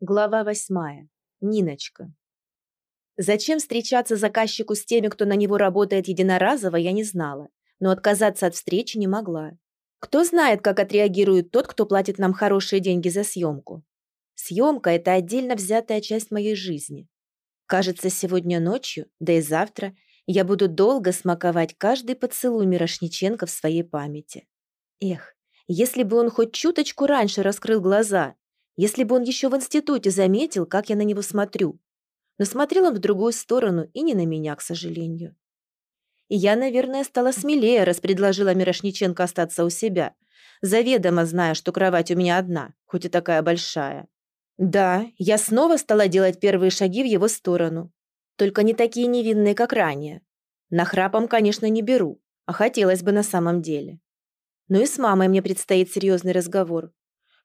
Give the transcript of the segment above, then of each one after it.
Глава восьмая. Ниночка. Зачем встречаться заказчику с теми, кто на него работает единоразово, я не знала, но отказаться от встречи не могла. Кто знает, как отреагирует тот, кто платит нам хорошие деньги за съемку. Съемка – это отдельно взятая часть моей жизни. Кажется, сегодня ночью, да и завтра, я буду долго смаковать каждый поцелуй Мирошниченко в своей памяти. Эх, если бы он хоть чуточку раньше раскрыл глаза, если бы он еще в институте заметил, как я на него смотрю. Но смотрел он в другую сторону и не на меня, к сожалению. И я, наверное, стала смелее, раз предложила Мирошниченко остаться у себя, заведомо зная, что кровать у меня одна, хоть и такая большая. Да, я снова стала делать первые шаги в его сторону. Только не такие невинные, как ранее. На храпом, конечно, не беру, а хотелось бы на самом деле. Но и с мамой мне предстоит серьезный разговор.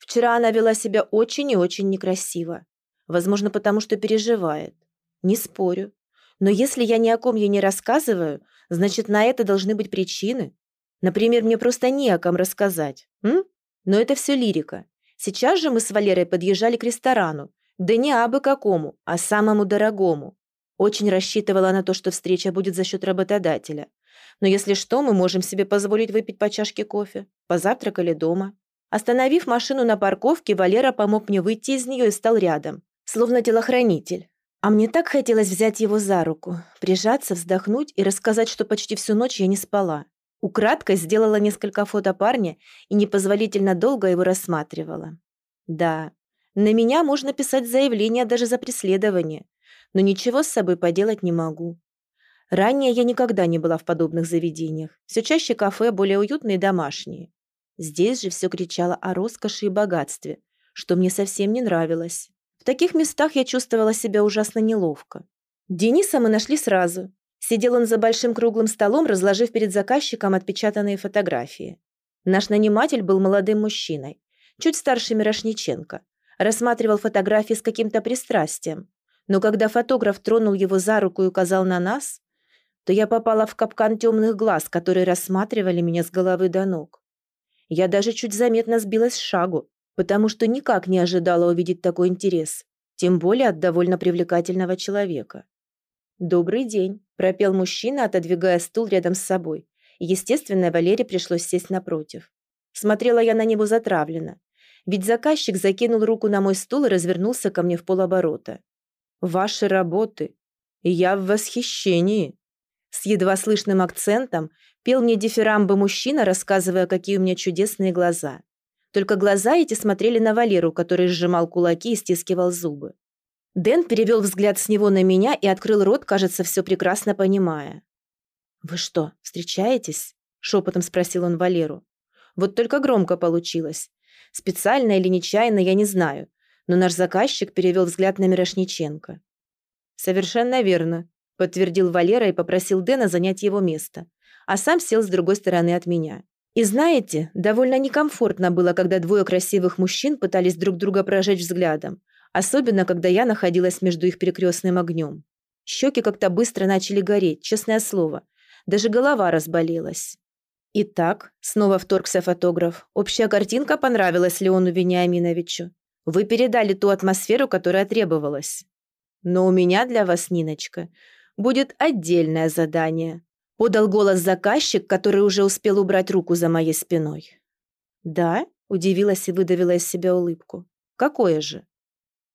Вчера она вела себя очень и очень некрасиво. Возможно, потому что переживает. Не спорю. Но если я ни о ком ей не рассказываю, значит, на это должны быть причины. Например, мне просто не о ком рассказать. М? Но это все лирика. Сейчас же мы с Валерой подъезжали к ресторану. Да не абы какому, а самому дорогому. Очень рассчитывала на то, что встреча будет за счет работодателя. Но если что, мы можем себе позволить выпить по чашке кофе. Позавтракали дома. Остановив машину на парковке, Валера помог мне выйти из нее и стал рядом, словно телохранитель. А мне так хотелось взять его за руку, прижаться, вздохнуть и рассказать, что почти всю ночь я не спала. Украдкой сделала несколько фото парня и непозволительно долго его рассматривала. Да, на меня можно писать заявление даже за преследование, но ничего с собой поделать не могу. Ранее я никогда не была в подобных заведениях, все чаще кафе более уютные и домашние. Здесь же все кричало о роскоши и богатстве, что мне совсем не нравилось. В таких местах я чувствовала себя ужасно неловко. Дениса мы нашли сразу. Сидел он за большим круглым столом, разложив перед заказчиком отпечатанные фотографии. Наш наниматель был молодым мужчиной, чуть старше Мирошниченко. Рассматривал фотографии с каким-то пристрастием. Но когда фотограф тронул его за руку и указал на нас, то я попала в капкан темных глаз, которые рассматривали меня с головы до ног. Я даже чуть заметно сбилась с шагу, потому что никак не ожидала увидеть такой интерес, тем более от довольно привлекательного человека. «Добрый день», – пропел мужчина, отодвигая стул рядом с собой. Естественно, Валере пришлось сесть напротив. Смотрела я на него затравленно, ведь заказчик закинул руку на мой стул и развернулся ко мне в полоборота. «Ваши работы. Я в восхищении». С едва слышным акцентом Пел мне дифирамбы мужчина, рассказывая, какие у меня чудесные глаза. Только глаза эти смотрели на Валеру, который сжимал кулаки и стискивал зубы. Дэн перевел взгляд с него на меня и открыл рот, кажется, все прекрасно понимая. «Вы что, встречаетесь?» – шепотом спросил он Валеру. Вот только громко получилось. Специально или нечаянно, я не знаю. Но наш заказчик перевел взгляд на Мирошниченко. «Совершенно верно», – подтвердил Валера и попросил Дэна занять его место а сам сел с другой стороны от меня. И знаете, довольно некомфортно было, когда двое красивых мужчин пытались друг друга прожечь взглядом, особенно когда я находилась между их перекрестным огнем. Щеки как-то быстро начали гореть, честное слово. Даже голова разболелась. Итак, снова вторгся фотограф, общая картинка понравилась Леону Вениаминовичу. Вы передали ту атмосферу, которая требовалась. Но у меня для вас, Ниночка, будет отдельное задание Подал голос заказчик, который уже успел убрать руку за моей спиной. «Да?» – удивилась и выдавила из себя улыбку. «Какое же?»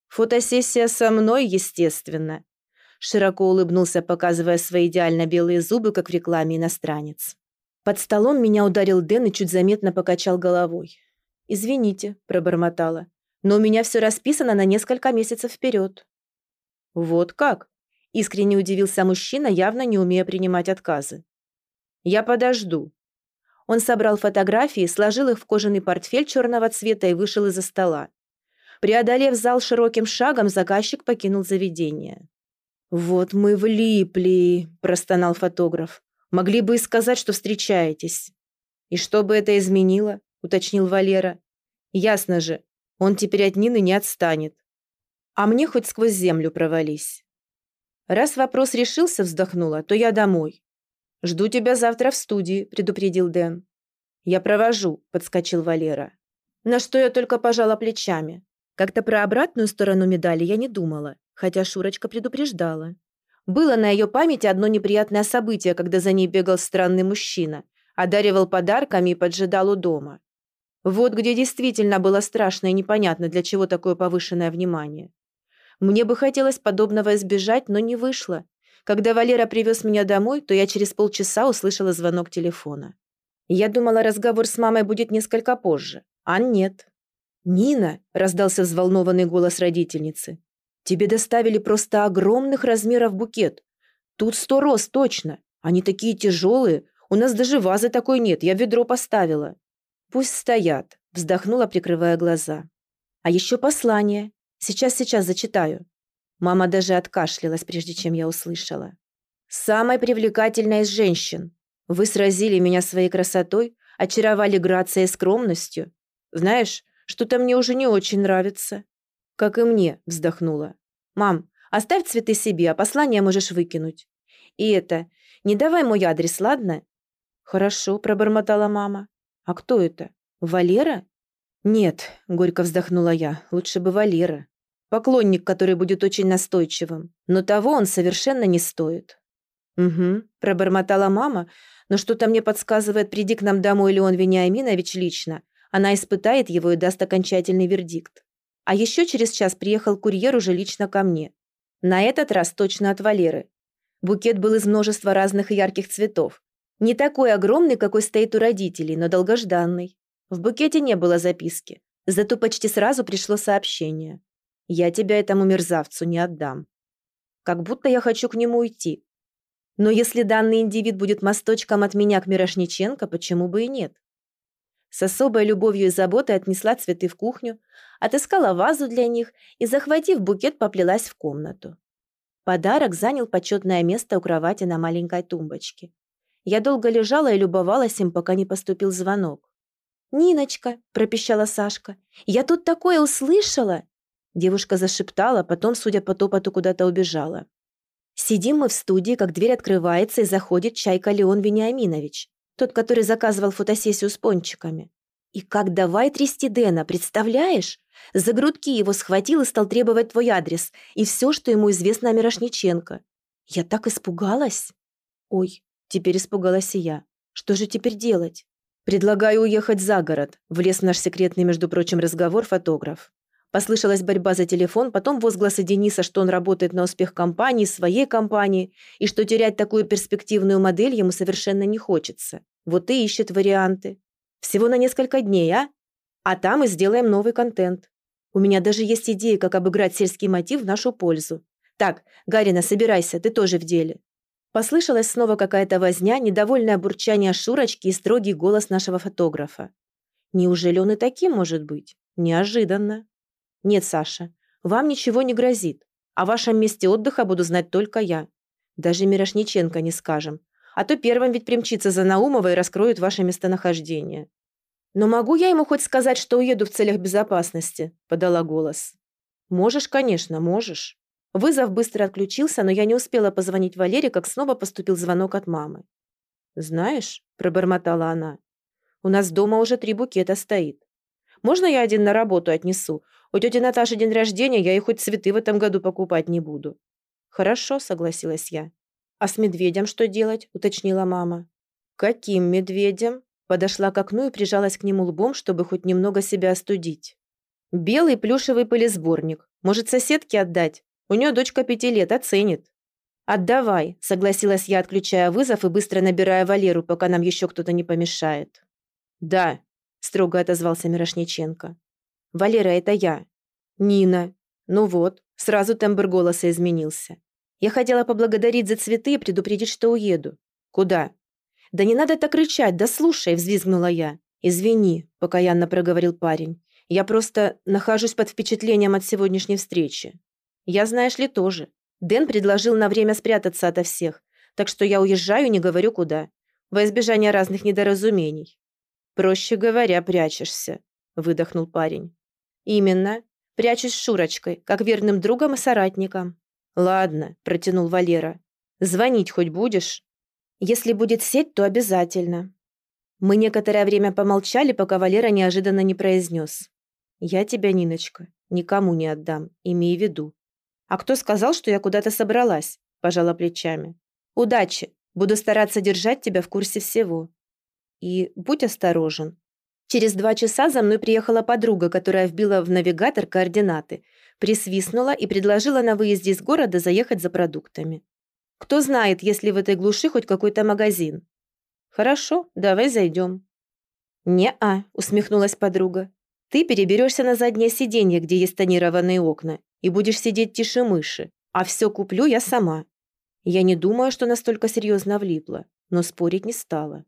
«Фотосессия со мной, естественно», – широко улыбнулся, показывая свои идеально белые зубы, как в рекламе иностранец. Под столом меня ударил Дэн и чуть заметно покачал головой. «Извините», – пробормотала, – «но у меня все расписано на несколько месяцев вперед». «Вот как?» Искренне удивился мужчина, явно не умея принимать отказы. «Я подожду». Он собрал фотографии, сложил их в кожаный портфель черного цвета и вышел из-за стола. Преодолев зал широким шагом, заказчик покинул заведение. «Вот мы влипли», – простонал фотограф. «Могли бы и сказать, что встречаетесь». «И что бы это изменило?» – уточнил Валера. «Ясно же, он теперь от Нины не отстанет. А мне хоть сквозь землю провались». «Раз вопрос решился, вздохнула, то я домой». «Жду тебя завтра в студии», – предупредил Дэн. «Я провожу», – подскочил Валера. На что я только пожала плечами. Как-то про обратную сторону медали я не думала, хотя Шурочка предупреждала. Было на ее памяти одно неприятное событие, когда за ней бегал странный мужчина, одаривал подарками и поджидал у дома. Вот где действительно было страшно и непонятно, для чего такое повышенное внимание. Мне бы хотелось подобного избежать, но не вышло. Когда Валера привез меня домой, то я через полчаса услышала звонок телефона. Я думала, разговор с мамой будет несколько позже, а нет. «Нина!» – раздался взволнованный голос родительницы. «Тебе доставили просто огромных размеров букет. Тут сто роз точно. Они такие тяжелые. У нас даже вазы такой нет, я ведро поставила». «Пусть стоят», – вздохнула, прикрывая глаза. «А еще послание. Сейчас-сейчас зачитаю». Мама даже откашлялась, прежде чем я услышала. «Самой привлекательной из женщин. Вы сразили меня своей красотой, очаровали грацией и скромностью. Знаешь, что-то мне уже не очень нравится». «Как и мне», – вздохнула. «Мам, оставь цветы себе, а послание можешь выкинуть. И это, не давай мой адрес, ладно?» «Хорошо», – пробормотала мама. «А кто это? Валера?» «Нет», – горько вздохнула я, – «лучше бы Валера. Поклонник, который будет очень настойчивым. Но того он совершенно не стоит». «Угу», – пробормотала мама, но что-то мне подсказывает, приди к нам домой Леон Вениаминович лично. Она испытает его и даст окончательный вердикт. А еще через час приехал курьер уже лично ко мне. На этот раз точно от Валеры. Букет был из множества разных ярких цветов. Не такой огромный, какой стоит у родителей, но долгожданный. В букете не было записки. Зато почти сразу пришло сообщение. «Я тебя этому мерзавцу не отдам». Как будто я хочу к нему уйти. Но если данный индивид будет мосточком от меня к Мирошниченко, почему бы и нет? С особой любовью и заботой отнесла цветы в кухню, отыскала вазу для них и, захватив букет, поплелась в комнату. Подарок занял почетное место у кровати на маленькой тумбочке. Я долго лежала и любовалась им, пока не поступил звонок. «Ниночка», – пропищала Сашка, – «я тут такое услышала!» Девушка зашептала, потом, судя по топоту, куда-то убежала. Сидим мы в студии, как дверь открывается, и заходит Чайка Леон Вениаминович, тот, который заказывал фотосессию с пончиками. И как давай трясти Дэна, представляешь? За грудки его схватил и стал требовать твой адрес и все, что ему известно о Мирошниченко. Я так испугалась. Ой, теперь испугалась и я. Что же теперь делать? Предлагаю уехать за город, влез в наш секретный, между прочим, разговор фотограф. Послышалась борьба за телефон, потом возгласы Дениса, что он работает на успех компании, своей компании, и что терять такую перспективную модель ему совершенно не хочется. Вот и ищет варианты. Всего на несколько дней, а? А там и сделаем новый контент. У меня даже есть идея, как обыграть сельский мотив в нашу пользу. Так, Гарина, собирайся, ты тоже в деле. Послышалась снова какая-то возня, недовольное бурчание Шурочки и строгий голос нашего фотографа. Неужели он и таким может быть? Неожиданно. Нет, Саша, вам ничего не грозит. О вашем месте отдыха буду знать только я. Даже Мирошниченко не скажем. А то первым ведь примчится за Наумова и раскроет ваше местонахождение. Но могу я ему хоть сказать, что уеду в целях безопасности?» – подала голос. «Можешь, конечно, можешь». Вызов быстро отключился, но я не успела позвонить Валере, как снова поступил звонок от мамы. «Знаешь», – пробормотала она, – «у нас дома уже три букета стоит. Можно я один на работу отнесу? У тети Наташи день рождения, я ей хоть цветы в этом году покупать не буду». «Хорошо», — согласилась я. «А с медведем что делать?» — уточнила мама. «Каким медведем?» Подошла к окну и прижалась к нему лбом, чтобы хоть немного себя остудить. «Белый плюшевый пылесборник. Может, соседке отдать? У нее дочка пяти лет, оценит». «Отдавай», — согласилась я, отключая вызов и быстро набирая Валеру, пока нам еще кто-то не помешает. «Да», — строго отозвался Мирошниченко. «Валера, это я». «Нина». «Ну вот, сразу тембр голоса изменился. Я хотела поблагодарить за цветы и предупредить, что уеду». «Куда?» «Да не надо так рычать, да слушай», — взвизгнула я. «Извини», — покаянно проговорил парень. «Я просто нахожусь под впечатлением от сегодняшней встречи. Я, знаешь ли, тоже. Дэн предложил на время спрятаться ото всех, так что я уезжаю не говорю куда, во избежание разных недоразумений». «Проще говоря, прячешься», — выдохнул парень. «Именно. Прячусь с Шурочкой, как верным другом и соратником». «Ладно», – протянул Валера. «Звонить хоть будешь?» «Если будет сеть, то обязательно». Мы некоторое время помолчали, пока Валера неожиданно не произнес. «Я тебя, Ниночка, Никому не отдам, имей в виду. А кто сказал, что я куда-то собралась? Пожала плечами. Удачи. Буду стараться держать тебя в курсе всего. И будь осторожен. Через два часа за мной приехала подруга, которая вбила в навигатор координаты, присвистнула и предложила на выезде из города заехать за продуктами. Кто знает, есть ли в этой глуши хоть какой-то магазин. Хорошо, давай зайдем. «Не-а», усмехнулась подруга. «Ты переберешься на заднее сиденье, где есть тонированные окна, и будешь сидеть тише мыши, а все куплю я сама». Я не думаю, что настолько серьезно влипла, но спорить не стала.